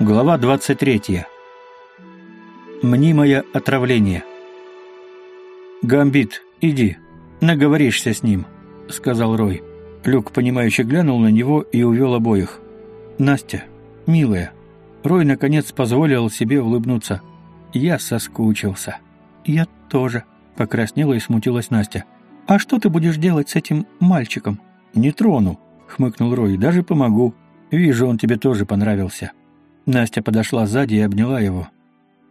Глава 23. Мнимое отравление. «Гамбит, иди, наговоришься с ним», — сказал Рой. Люк, понимающе глянул на него и увел обоих. «Настя, милая». Рой, наконец, позволил себе улыбнуться. «Я соскучился». «Я тоже», — покраснела и смутилась Настя. «А что ты будешь делать с этим мальчиком?» «Не трону», — хмыкнул Рой, — «даже помогу. Вижу, он тебе тоже понравился». Настя подошла сзади и обняла его.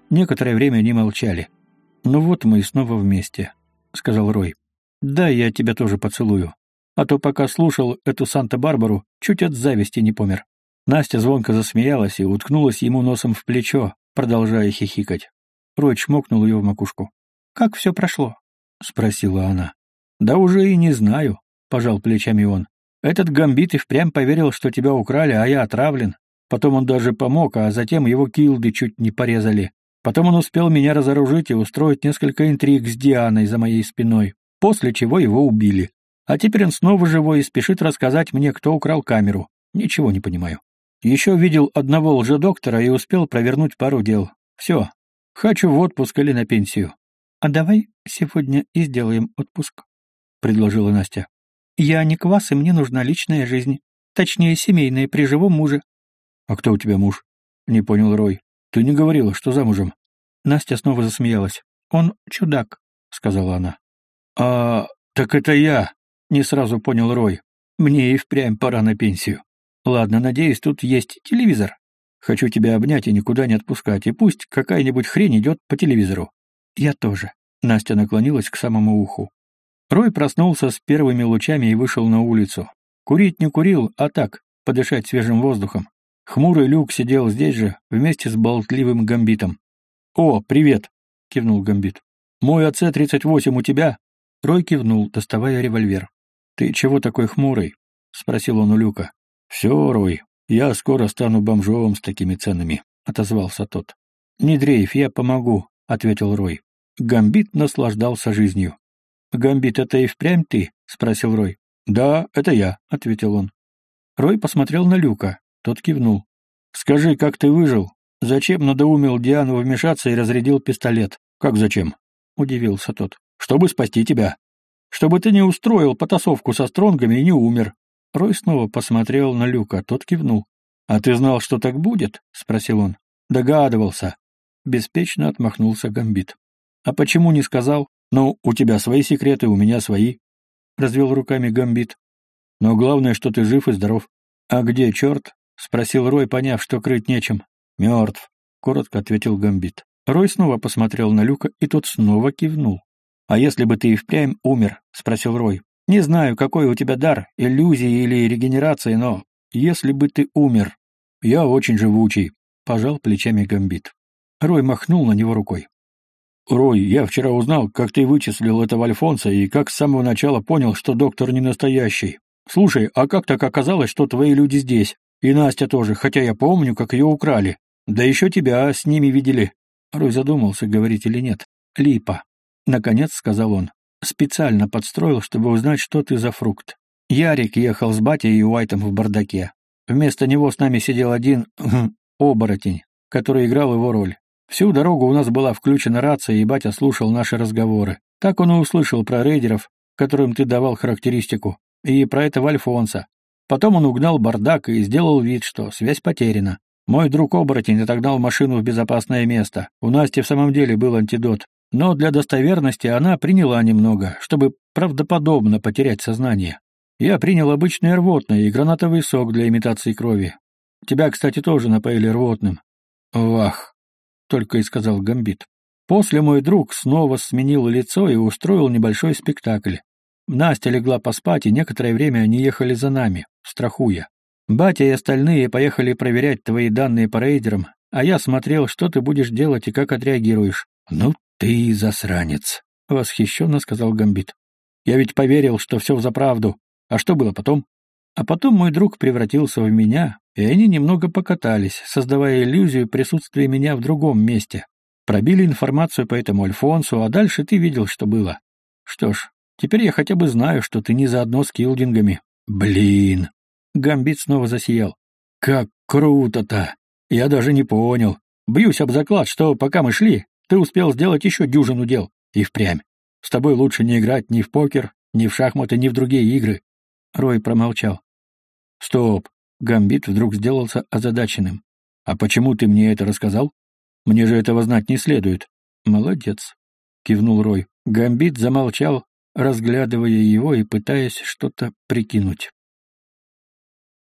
Некоторое время они молчали. «Ну вот мы и снова вместе», — сказал Рой. «Да, я тебя тоже поцелую. А то пока слушал эту Санта-Барбару, чуть от зависти не помер». Настя звонко засмеялась и уткнулась ему носом в плечо, продолжая хихикать. Рой чмокнул ее в макушку. «Как все прошло?» — спросила она. «Да уже и не знаю», — пожал плечами он. «Этот гамбит и впрямь поверил, что тебя украли, а я отравлен. Потом он даже помог, а затем его килды чуть не порезали. Потом он успел меня разоружить и устроить несколько интриг с Дианой за моей спиной, после чего его убили. А теперь он снова живой и спешит рассказать мне, кто украл камеру. Ничего не понимаю. Еще видел одного лжедоктора и успел провернуть пару дел. Все. Хочу в отпуск или на пенсию. — А давай сегодня и сделаем отпуск, — предложила Настя. — Я не квас, и мне нужна личная жизнь. Точнее, семейная, при живом муже. «А кто у тебя муж?» — не понял Рой. «Ты не говорила, что замужем?» Настя снова засмеялась. «Он чудак», — сказала она. «А, так это я!» — не сразу понял Рой. «Мне и впрямь пора на пенсию. Ладно, надеюсь, тут есть телевизор. Хочу тебя обнять и никуда не отпускать, и пусть какая-нибудь хрень идет по телевизору». «Я тоже». Настя наклонилась к самому уху. Рой проснулся с первыми лучами и вышел на улицу. Курить не курил, а так, подышать свежим воздухом. Хмурый Люк сидел здесь же, вместе с болтливым Гамбитом. «О, привет!» — кивнул Гамбит. «Мой АЦ-38 у тебя?» Рой кивнул, доставая револьвер. «Ты чего такой хмурый?» — спросил он у Люка. «Все, Рой, я скоро стану бомжом с такими ценами», — отозвался тот. «Не дрейф, я помогу», — ответил Рой. Гамбит наслаждался жизнью. «Гамбит, это и впрямь ты?» — спросил Рой. «Да, это я», — ответил он. Рой посмотрел на Люка. Тот кивнул. «Скажи, как ты выжил? Зачем надоумил Диану вмешаться и разрядил пистолет? Как зачем?» — удивился тот. «Чтобы спасти тебя. Чтобы ты не устроил потасовку со стронгами и не умер». Рой снова посмотрел на Люка, тот кивнул. «А ты знал, что так будет?» — спросил он. «Догадывался». Беспечно отмахнулся Гамбит. «А почему не сказал? Ну, у тебя свои секреты, у меня свои». Развел руками Гамбит. «Но главное, что ты жив и здоров. А где черт, — спросил Рой, поняв, что крыть нечем. «Мертв», — коротко ответил Гамбит. Рой снова посмотрел на Люка, и тот снова кивнул. «А если бы ты и впрямь умер?» — спросил Рой. «Не знаю, какой у тебя дар, иллюзии или регенерации, но если бы ты умер...» «Я очень живучий», — пожал плечами Гамбит. Рой махнул на него рукой. «Рой, я вчера узнал, как ты вычислил этого Альфонса и как с самого начала понял, что доктор не настоящий. Слушай, а как так оказалось, что твои люди здесь? И Настя тоже, хотя я помню, как ее украли. Да еще тебя с ними видели. Рой задумался, говорить или нет. Липа. Наконец сказал он. Специально подстроил, чтобы узнать, что ты за фрукт. Ярик ехал с батей и Уайтом в бардаке. Вместо него с нами сидел один оборотень, который играл его роль. Всю дорогу у нас была включена рация, и батя слушал наши разговоры. Так он и услышал про рейдеров, которым ты давал характеристику, и про этого Альфонса, Потом он угнал бардак и сделал вид, что связь потеряна. Мой друг-оборотень отогнал машину в безопасное место. У Насти в самом деле был антидот. Но для достоверности она приняла немного, чтобы правдоподобно потерять сознание. Я принял обычное рвотное и гранатовый сок для имитации крови. Тебя, кстати, тоже напоили рвотным. Вах, только и сказал Гамбит. После мой друг снова сменил лицо и устроил небольшой спектакль. Настя легла поспать, и некоторое время они ехали за нами, страхуя. Батя и остальные поехали проверять твои данные по рейдерам, а я смотрел, что ты будешь делать и как отреагируешь. «Ну ты засранец», — восхищенно сказал Гамбит. «Я ведь поверил, что все взаправду. А что было потом?» А потом мой друг превратился в меня, и они немного покатались, создавая иллюзию присутствия меня в другом месте. Пробили информацию по этому Альфонсу, а дальше ты видел, что было. Что ж, Теперь я хотя бы знаю, что ты не заодно с килдингами. Блин. Гамбит снова засиял. Как круто-то. Я даже не понял. Бьюсь об заклад, что пока мы шли, ты успел сделать еще дюжину дел. И впрямь. С тобой лучше не играть ни в покер, ни в шахматы, ни в другие игры. Рой промолчал. Стоп. Гамбит вдруг сделался озадаченным. А почему ты мне это рассказал? Мне же этого знать не следует. Молодец, кивнул Рой. Гамбит замолчал, разглядывая его и пытаясь что-то прикинуть.